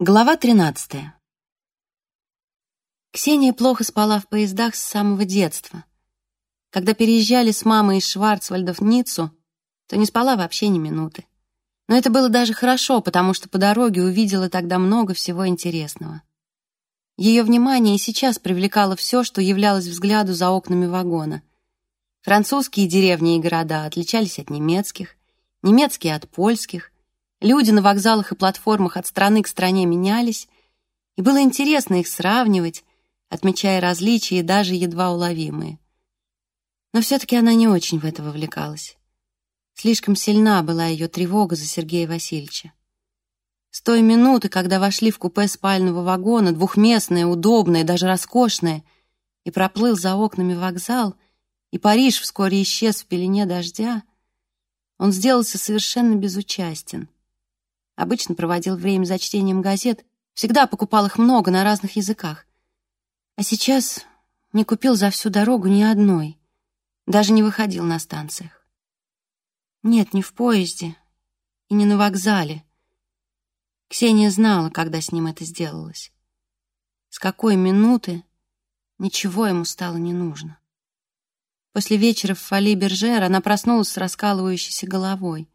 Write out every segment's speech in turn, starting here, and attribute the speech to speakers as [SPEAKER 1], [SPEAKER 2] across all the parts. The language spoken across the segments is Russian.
[SPEAKER 1] Глава 13. Ксения плохо спала в поездах с самого детства. Когда переезжали с мамой из Шварцвальда в Ниццу, то не спала вообще ни минуты. Но это было даже хорошо, потому что по дороге увидела тогда много всего интересного. Ее внимание и сейчас привлекало все, что являлось взгляду за окнами вагона. Французские деревни и города отличались от немецких, немецкие от польских, Люди на вокзалах и платформах от страны к стране менялись, и было интересно их сравнивать, отмечая различия, даже едва уловимые. Но все-таки она не очень в это вовлекалась. Слишком сильна была ее тревога за Сергея Васильевича. С той минуты, когда вошли в купе спального вагона, двухместное, удобное, даже роскошное, и проплыл за окнами вокзал, и Париж вскоре исчез в пелене дождя, он сделался совершенно безучастен — Обычно проводил время за чтением газет, всегда покупал их много на разных языках. А сейчас не купил за всю дорогу ни одной, даже не выходил на станциях. Нет, не в поезде и не на вокзале. Ксения знала, когда с ним это сделалось. С какой минуты ничего ему стало не нужно. После вечера в фоле Бержер она проснулась с раскалывающейся головой.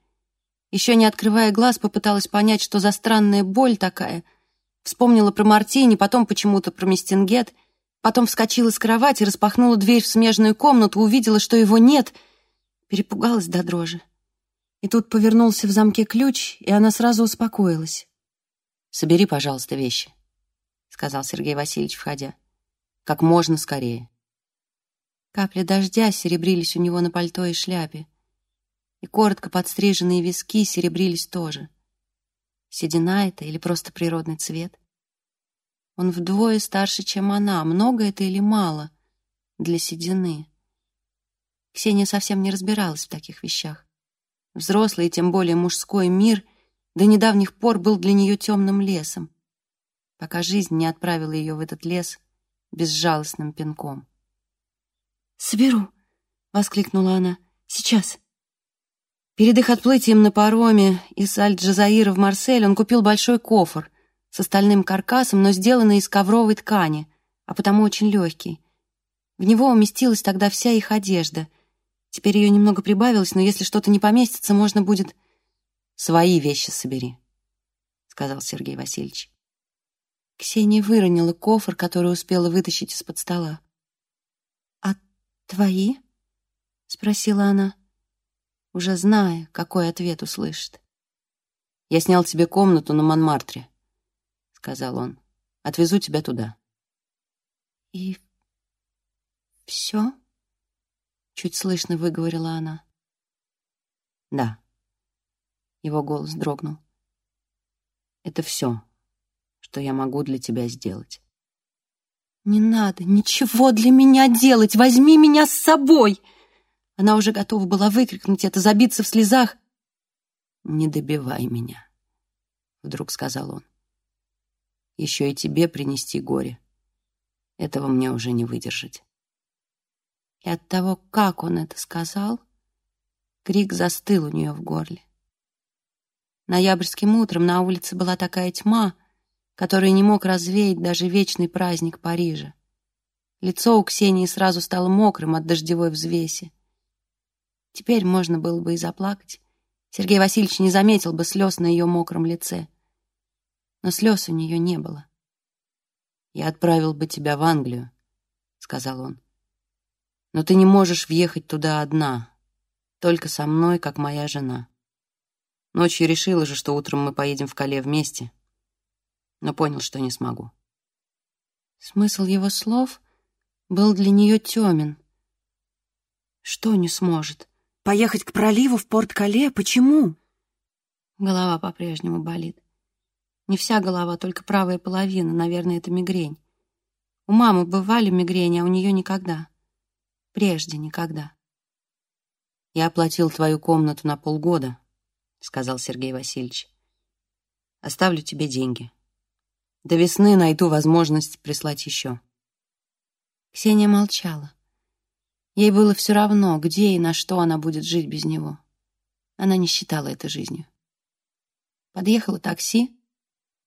[SPEAKER 1] Еще не открывая глаз, попыталась понять, что за странная боль такая. Вспомнила про Мартини, потом почему-то про Мистингет, потом вскочила с кровати, распахнула дверь в смежную комнату, увидела, что его нет, перепугалась до дрожи. И тут повернулся в замке ключ, и она сразу успокоилась.
[SPEAKER 2] «Собери, пожалуйста, вещи», — сказал Сергей Васильевич, входя. «Как можно скорее».
[SPEAKER 1] Капли дождя серебрились у него на пальто и шляпе и коротко подстриженные виски серебрились тоже. Седина это или просто природный цвет? Он вдвое старше, чем она. Много это или мало для седины? Ксения совсем не разбиралась в таких вещах. Взрослый и тем более мужской мир до недавних пор был для нее темным лесом, пока жизнь не отправила ее в этот лес безжалостным пинком. «Соберу!» — воскликнула она. «Сейчас!» Перед их отплытием на пароме из Аль-Джазаира в Марсель он купил большой кофр с остальным каркасом, но сделанный из ковровой ткани, а потому очень легкий. В него уместилась тогда вся их одежда. Теперь ее немного прибавилось, но если что-то не поместится, можно будет...
[SPEAKER 2] «Свои вещи собери», — сказал Сергей Васильевич.
[SPEAKER 1] Ксения выронила кофр, который успела вытащить из-под стола. «А твои?» — спросила она уже зная, какой ответ услышит.
[SPEAKER 2] «Я снял тебе комнату на Монмартре», — сказал он. «Отвезу тебя туда».
[SPEAKER 1] «И все?» — чуть слышно выговорила она.
[SPEAKER 2] «Да». Его голос дрогнул. «Это все, что я могу для тебя сделать».
[SPEAKER 1] «Не надо ничего для меня делать! Возьми меня с собой!» Она уже готова была выкрикнуть это, забиться в слезах.
[SPEAKER 2] «Не добивай меня», — вдруг сказал он. «Еще и тебе принести горе. Этого мне уже не выдержать».
[SPEAKER 1] И от того, как он это сказал, крик застыл у нее в горле. Ноябрьским утром на улице была такая тьма, которую не мог развеять даже вечный праздник Парижа. Лицо у Ксении сразу стало мокрым от дождевой взвеси. Теперь можно было бы и заплакать. Сергей Васильевич не заметил бы слез на ее мокром лице. Но слез у нее не было.
[SPEAKER 2] «Я отправил бы тебя в Англию», — сказал он. «Но ты не можешь въехать туда одна, только со мной, как моя жена. Ночью решила же, что утром мы поедем в Кале вместе, но понял, что не смогу».
[SPEAKER 1] Смысл его слов был для нее темен. Что не сможет? Поехать к проливу в Порт-Кале? Почему? Голова по-прежнему болит. Не вся голова, только правая половина. Наверное, это мигрень. У мамы бывали мигрени, а у нее никогда. Прежде никогда.
[SPEAKER 2] «Я оплатил твою комнату на полгода», — сказал Сергей Васильевич. «Оставлю тебе деньги. До весны найду возможность прислать еще».
[SPEAKER 1] Ксения молчала. Ей было все равно, где и на что она будет жить без него. Она не считала это жизнью. Подъехало такси.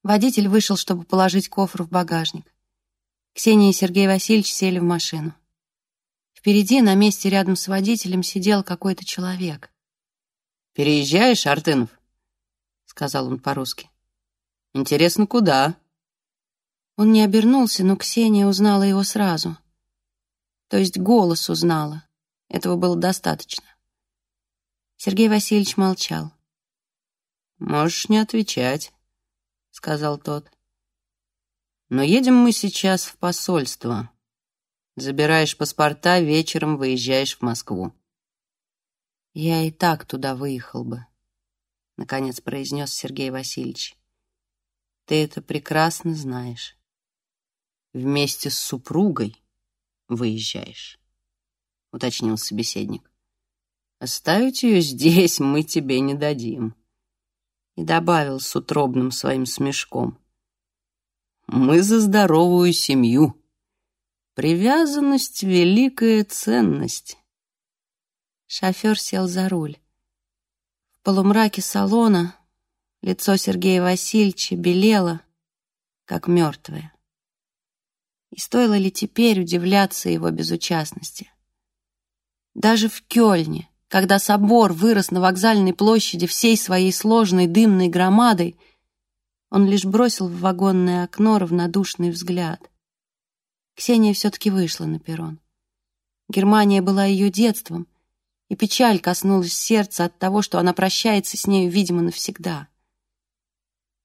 [SPEAKER 1] Водитель вышел, чтобы положить кофр в багажник. Ксения и Сергей Васильевич сели в машину. Впереди, на месте рядом с водителем, сидел какой-то человек.
[SPEAKER 2] «Переезжаешь, Артынов?» — сказал он по-русски. «Интересно, куда?»
[SPEAKER 1] Он не обернулся, но Ксения узнала его сразу. То есть голос узнала. Этого было достаточно. Сергей Васильевич молчал.
[SPEAKER 2] «Можешь не отвечать», — сказал тот. «Но едем мы сейчас в посольство. Забираешь паспорта, вечером выезжаешь в Москву».
[SPEAKER 1] «Я и так туда выехал бы», — наконец произнес Сергей Васильевич. «Ты это прекрасно знаешь».
[SPEAKER 2] «Вместе с супругой выезжаешь», — уточнил собеседник. «Оставить ее здесь мы тебе не дадим». И добавил с утробным своим смешком. «Мы за здоровую семью. Привязанность — великая ценность».
[SPEAKER 1] Шофер сел за руль. В полумраке салона лицо Сергея Васильевича белело, как мертвое. И стоило ли теперь удивляться его безучастности? Даже в Кёльне, когда собор вырос на вокзальной площади всей своей сложной дымной громадой, он лишь бросил в вагонное окно равнодушный взгляд. Ксения все-таки вышла на перрон. Германия была ее детством, и печаль коснулась сердца от того, что она прощается с нею, видимо, навсегда.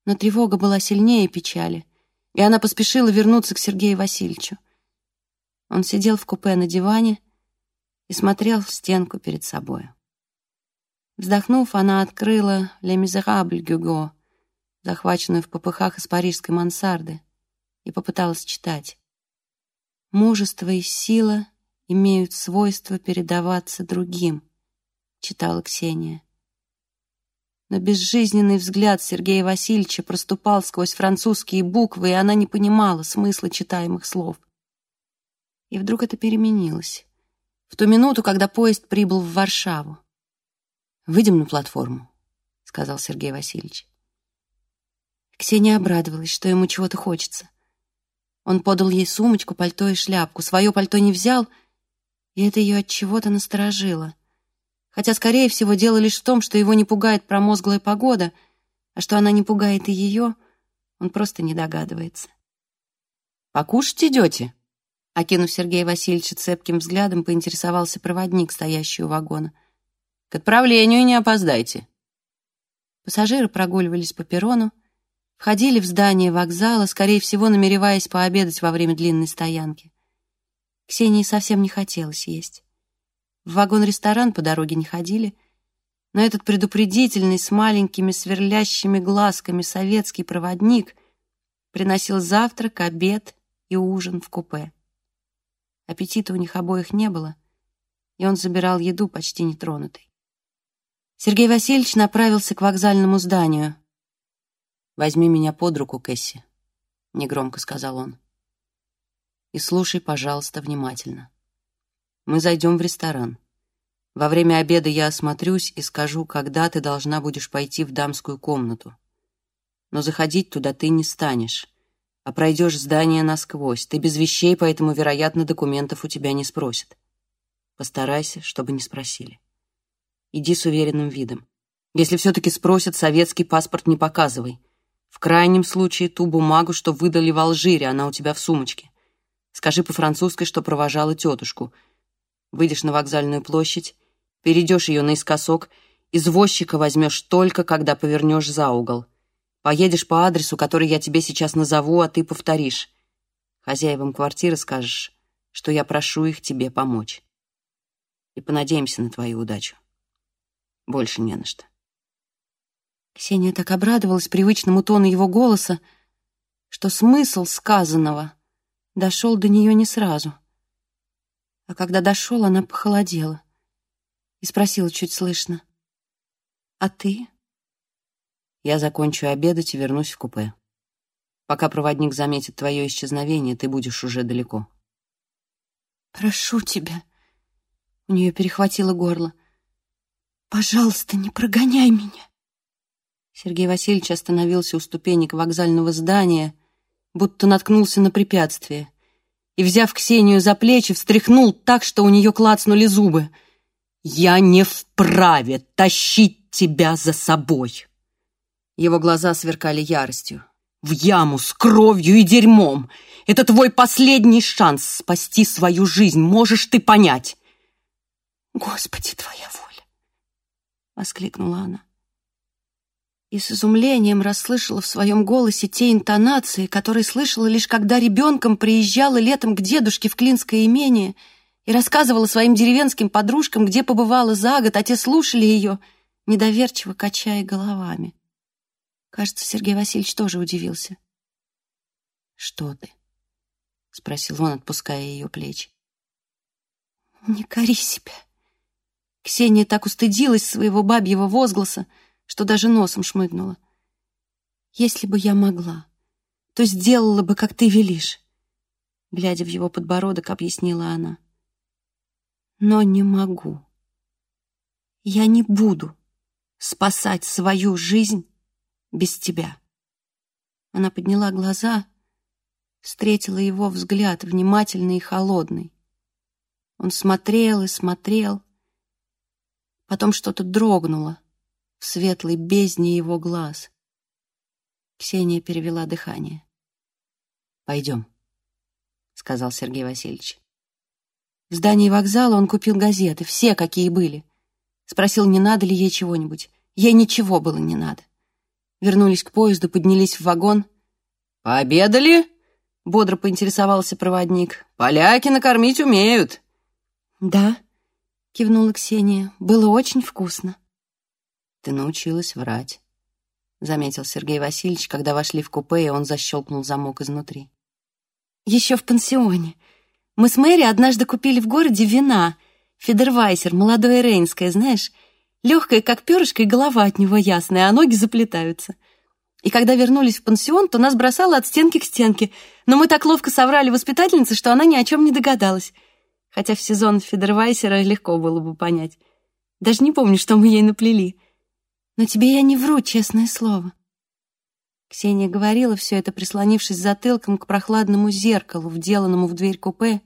[SPEAKER 1] Но тревога была сильнее печали, и она поспешила вернуться к Сергею Васильевичу. Он сидел в купе на диване и смотрел в стенку перед собой. Вздохнув, она открыла «Ле Мизерабль» Гюго, захваченную в попыхах из парижской мансарды, и попыталась читать. «Мужество и сила имеют свойство передаваться другим», — читала Ксения но безжизненный взгляд Сергея Васильевича проступал сквозь французские буквы, и она не понимала смысла читаемых слов. И вдруг это переменилось. В ту минуту, когда поезд прибыл в Варшаву. «Выйдем на платформу», — сказал Сергей Васильевич. Ксения обрадовалась, что ему чего-то хочется. Он подал ей сумочку, пальто и шляпку. Свое пальто не взял, и это ее от чего-то насторожило хотя, скорее всего, дело лишь в том, что его не пугает промозглая погода, а что она не пугает и ее, он просто не догадывается.
[SPEAKER 2] «Покушать идете?»
[SPEAKER 1] Окинув Сергея Васильевича цепким взглядом, поинтересовался проводник, стоящий у вагона.
[SPEAKER 2] «К отправлению не опоздайте».
[SPEAKER 1] Пассажиры прогуливались по перрону, входили в здание вокзала, скорее всего, намереваясь пообедать во время длинной стоянки. Ксении совсем не хотелось есть. В вагон-ресторан по дороге не ходили, но этот предупредительный с маленькими сверлящими глазками советский проводник приносил завтрак, обед и ужин в купе. Аппетита у них обоих не было, и он забирал еду почти нетронутой. Сергей Васильевич направился к вокзальному зданию.
[SPEAKER 2] «Возьми меня под руку, Кэсси», — негромко сказал он. «И слушай, пожалуйста, внимательно. Мы зайдем в ресторан. Во время обеда я осмотрюсь и скажу, когда ты должна будешь пойти в дамскую комнату. Но заходить туда ты не станешь, а пройдешь здание насквозь. Ты без вещей, поэтому, вероятно, документов у тебя не спросят. Постарайся, чтобы не спросили. Иди с уверенным видом. Если все-таки спросят, советский паспорт не показывай. В крайнем случае ту бумагу, что выдали в Алжире, она у тебя в сумочке. Скажи по-французски, что провожала тетушку — Выйдешь на вокзальную площадь, перейдешь ее наискосок, извозчика возьмешь только, когда повернешь за угол. Поедешь по адресу, который я тебе сейчас назову, а ты повторишь. Хозяевам квартиры скажешь, что я прошу их тебе помочь. И понадеемся на твою удачу. Больше не на что.
[SPEAKER 1] Ксения так обрадовалась привычному тону его голоса, что смысл сказанного дошел до нее не сразу а когда дошел, она похолодела и спросила чуть слышно. «А ты?»
[SPEAKER 2] «Я закончу обедать и вернусь в купе. Пока проводник заметит твое исчезновение, ты будешь уже далеко».
[SPEAKER 1] «Прошу тебя», — у нее перехватило горло, «пожалуйста, не прогоняй меня». Сергей Васильевич остановился у ступенек вокзального здания, будто наткнулся на препятствие, и, взяв Ксению за плечи, встряхнул так, что у нее клацнули зубы. «Я не вправе тащить тебя за собой!» Его глаза сверкали яростью. «В яму с кровью и дерьмом! Это твой последний шанс спасти свою жизнь, можешь ты понять!» «Господи, твоя воля!» — воскликнула она и с изумлением расслышала в своем голосе те интонации, которые слышала лишь когда ребенком приезжала летом к дедушке в Клинское имение и рассказывала своим деревенским подружкам, где побывала за год, а те слушали ее, недоверчиво качая головами. Кажется, Сергей Васильевич тоже удивился. «Что ты?» — спросил он, отпуская ее плечи. «Не кори себя». Ксения так устыдилась своего бабьего возгласа, что даже носом шмыгнула. «Если бы я могла, то сделала бы, как ты велишь», глядя в его подбородок, объяснила она. «Но не могу. Я не буду спасать свою жизнь без тебя». Она подняла глаза, встретила его взгляд, внимательный и холодный. Он смотрел и смотрел, потом что-то дрогнуло в светлой бездне его глаз. Ксения перевела дыхание. «Пойдем», — сказал Сергей Васильевич. В здании вокзала он купил газеты, все, какие были. Спросил, не надо ли ей чего-нибудь. Ей ничего было не надо. Вернулись к поезду, поднялись в вагон.
[SPEAKER 2] «Пообедали?» — бодро поинтересовался проводник. «Поляки накормить умеют».
[SPEAKER 1] «Да», — кивнула Ксения, — «было очень вкусно».
[SPEAKER 2] Ты научилась врать, заметил Сергей Васильевич, когда вошли в купе, и он защелкнул замок изнутри.
[SPEAKER 1] Еще в пансионе. Мы с Мэри однажды купили в городе вина. Федервайсер, молодое рейнское, знаешь, легкое, как перышко, и голова от него ясная, а ноги заплетаются. И когда вернулись в пансион, то нас бросало от стенки к стенке, но мы так ловко соврали воспитательнице, что она ни о чем не догадалась. Хотя в сезон Федервайсера легко было бы понять. Даже не помню, что мы ей наплели. Но тебе я не вру, честное слово. Ксения говорила все это, прислонившись затылком к прохладному зеркалу, вделанному в дверь купе,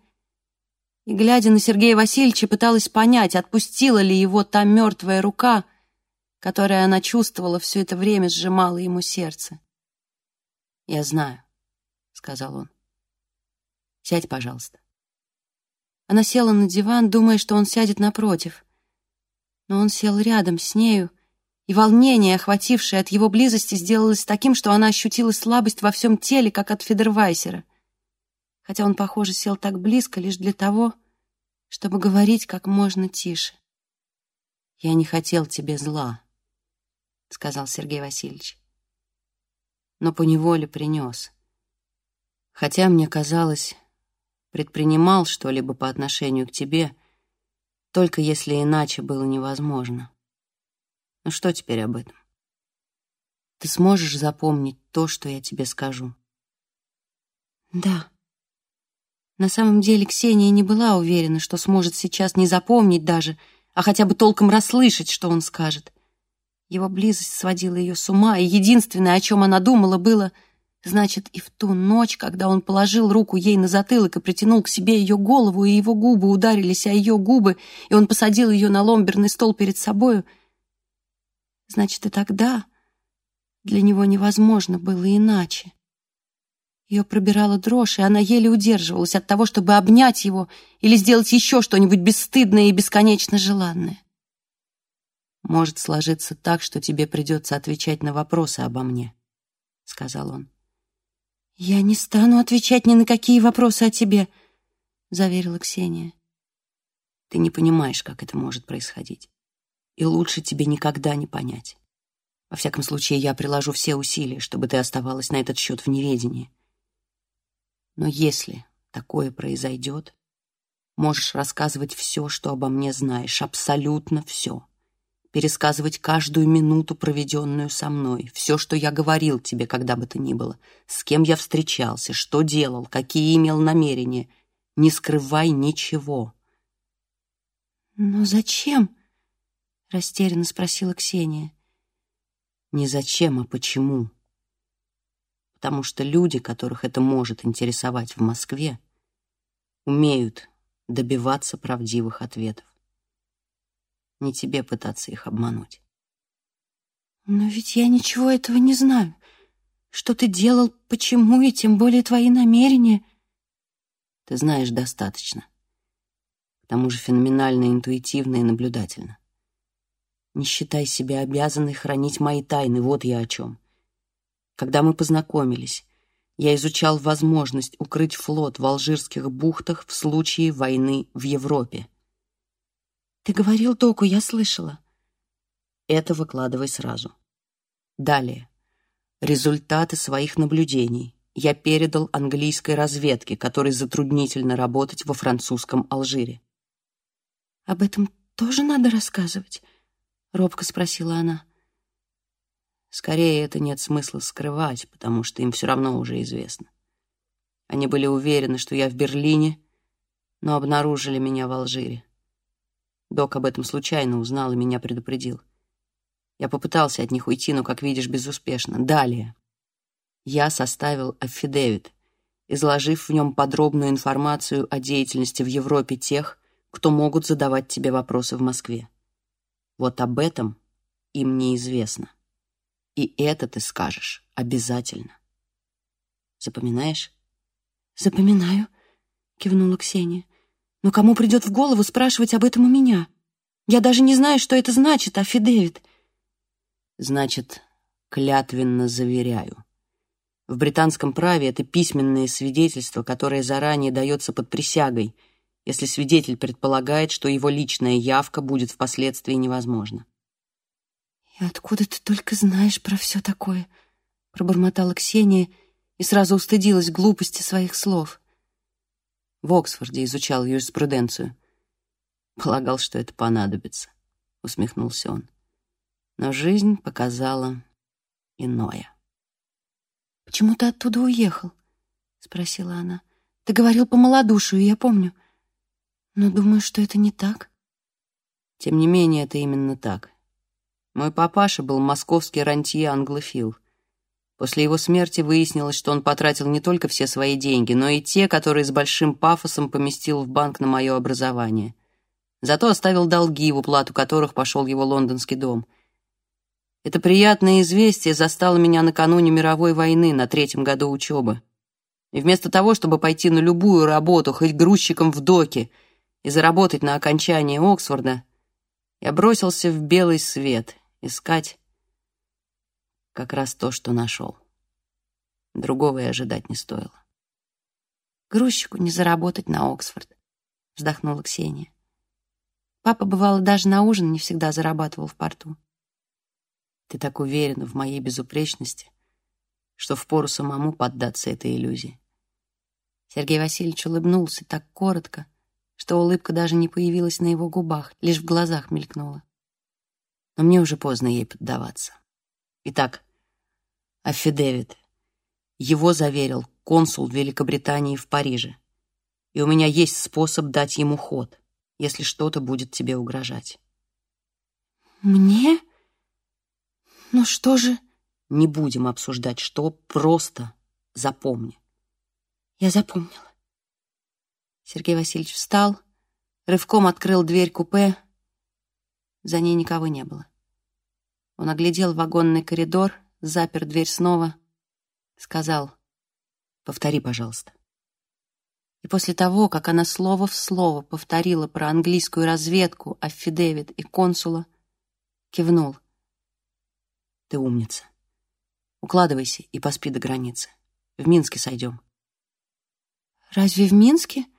[SPEAKER 1] и, глядя на Сергея Васильевича, пыталась понять, отпустила ли его та мертвая рука, которая она чувствовала все это время, сжимала ему сердце.
[SPEAKER 2] «Я знаю», — сказал он. «Сядь, пожалуйста».
[SPEAKER 1] Она села на диван, думая, что он сядет напротив. Но он сел рядом с нею, и волнение, охватившее от его близости, сделалось таким, что она ощутила слабость во всем теле, как от Федервайсера. Хотя он, похоже, сел так близко лишь для того, чтобы говорить как можно тише.
[SPEAKER 2] «Я не хотел тебе зла», — сказал Сергей Васильевич. «Но поневоле принес. Хотя, мне казалось, предпринимал что-либо по отношению к тебе, только если иначе было невозможно. Ну что теперь об этом? Ты сможешь запомнить то, что я тебе скажу?
[SPEAKER 1] Да. На самом деле Ксения не была уверена, что сможет сейчас не запомнить даже, а хотя бы толком расслышать, что он скажет. Его близость сводила ее с ума, и единственное, о чем она думала, было, значит, и в ту ночь, когда он положил руку ей на затылок и притянул к себе ее голову, и его губы ударились о ее губы, и он посадил ее на ломберный стол перед собою — Значит, и тогда для него невозможно было иначе. Ее пробирала дрожь, и она еле удерживалась от того, чтобы обнять его или сделать еще что-нибудь бесстыдное и бесконечно желанное.
[SPEAKER 2] «Может сложиться так, что тебе придется отвечать на вопросы обо мне», — сказал он.
[SPEAKER 1] «Я не стану отвечать ни на какие вопросы о тебе», — заверила Ксения.
[SPEAKER 2] «Ты не понимаешь, как это может происходить и лучше тебе никогда не понять. Во всяком случае, я приложу все усилия, чтобы ты оставалась на этот счет в неведении. Но если такое произойдет, можешь рассказывать все, что обо мне знаешь, абсолютно все. Пересказывать каждую минуту, проведенную со мной, все, что я говорил тебе, когда бы то ни было, с кем я встречался, что делал, какие имел намерения. Не скрывай ничего.
[SPEAKER 1] «Но зачем?» — растерянно спросила Ксения.
[SPEAKER 2] Не зачем, а почему. Потому что люди, которых это может интересовать в Москве, умеют добиваться правдивых ответов. Не тебе пытаться их обмануть.
[SPEAKER 1] Но ведь я ничего этого не знаю. Что ты делал, почему и тем более твои намерения.
[SPEAKER 2] Ты знаешь достаточно. К тому же феноменально интуитивно и наблюдательно. Не считай себя обязанной хранить мои тайны, вот я о чем. Когда мы познакомились, я изучал возможность укрыть флот в алжирских бухтах в случае войны в Европе.
[SPEAKER 1] Ты говорил Доку, я слышала.
[SPEAKER 2] Это выкладывай сразу. Далее. Результаты своих наблюдений я передал английской разведке, которой затруднительно работать во французском Алжире.
[SPEAKER 1] «Об этом тоже надо рассказывать?» — робко спросила она.
[SPEAKER 2] Скорее, это нет смысла скрывать, потому что им все равно уже известно. Они были уверены, что я в Берлине, но обнаружили меня в Алжире. Док об этом случайно узнал и меня предупредил. Я попытался от них уйти, но, как видишь, безуспешно. Далее. Я составил аффидевит, изложив в нем подробную информацию о деятельности в Европе тех, кто могут задавать тебе вопросы в Москве. Вот об этом им неизвестно. И это ты скажешь обязательно. Запоминаешь?
[SPEAKER 1] Запоминаю, кивнула Ксения. Но кому придет в голову спрашивать об этом у меня? Я даже не знаю, что это значит, афидевит.
[SPEAKER 2] Значит, клятвенно заверяю. В британском праве это письменное свидетельство, которое заранее дается под присягой, если свидетель предполагает, что его личная явка будет впоследствии невозможна.
[SPEAKER 1] «И откуда ты только знаешь про все такое?» — пробормотала Ксения и сразу устыдилась глупости своих слов.
[SPEAKER 2] В Оксфорде изучал юриспруденцию. Полагал, что это понадобится, — усмехнулся он. Но жизнь показала иное.
[SPEAKER 1] «Почему ты оттуда уехал?» — спросила она. «Ты говорил по малодушию, я помню. Но думаю, что это не так».
[SPEAKER 2] Тем не менее, это именно так. Мой папаша был московский рантье-англофил. После его смерти выяснилось, что он потратил не только все свои деньги, но и те, которые с большим пафосом поместил в банк на мое образование. Зато оставил долги, в уплату которых пошел его лондонский дом. Это приятное известие застало меня накануне мировой войны на третьем году учебы. И вместо того, чтобы пойти на любую работу, хоть грузчиком в доке, и заработать на окончании Оксфорда, я бросился в белый свет искать как раз то, что нашел. Другого и ожидать не стоило.
[SPEAKER 1] «Грузчику не заработать на Оксфорд», — вздохнула Ксения. Папа, бывало, даже на ужин не всегда зарабатывал в порту.
[SPEAKER 2] Ты так уверена в моей безупречности, что впору самому поддаться этой иллюзии.
[SPEAKER 1] Сергей Васильевич улыбнулся так коротко, что улыбка даже не появилась на его губах, лишь в глазах мелькнула
[SPEAKER 2] но мне уже поздно ей поддаваться. Итак, аффидевит. Его заверил консул Великобритании в Париже. И у меня есть способ дать ему ход, если что-то будет тебе угрожать.
[SPEAKER 1] Мне? Ну что же?
[SPEAKER 2] Не будем обсуждать, что, просто запомни.
[SPEAKER 1] Я запомнила. Сергей Васильевич встал, рывком открыл дверь купе за ней никого не было. Он оглядел вагонный коридор, запер дверь снова, сказал «Повтори, пожалуйста». И после того, как она слово в слово повторила про английскую разведку, аффидевит и консула, кивнул.
[SPEAKER 2] «Ты умница. Укладывайся и поспи до границы. В Минске сойдем».
[SPEAKER 1] «Разве в Минске?» —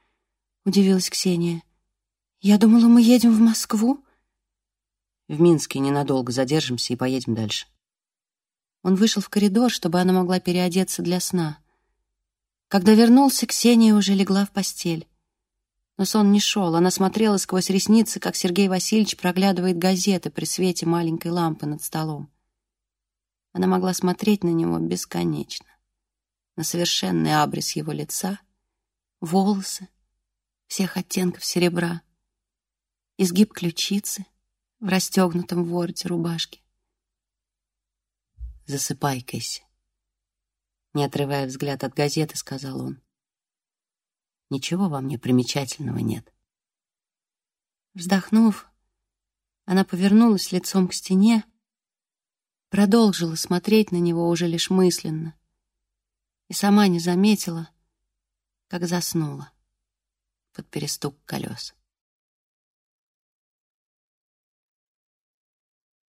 [SPEAKER 1] удивилась Ксения. «Я думала, мы едем в Москву».
[SPEAKER 2] В Минске ненадолго задержимся и поедем дальше.
[SPEAKER 1] Он вышел в коридор, чтобы она могла переодеться для сна. Когда вернулся, Ксения уже легла в постель. Но сон не шел. Она смотрела сквозь ресницы, как Сергей Васильевич проглядывает газеты при свете маленькой лампы над столом. Она могла смотреть на него бесконечно. На совершенный абрис его лица, волосы всех оттенков серебра, изгиб ключицы — в расстегнутом вороте рубашки.
[SPEAKER 2] Засыпай, Кэсси. Не отрывая взгляд от газеты, сказал он. Ничего во мне примечательного нет.
[SPEAKER 1] Вздохнув, она повернулась лицом к стене, продолжила смотреть на него уже лишь мысленно и сама не заметила, как заснула под перестук колес.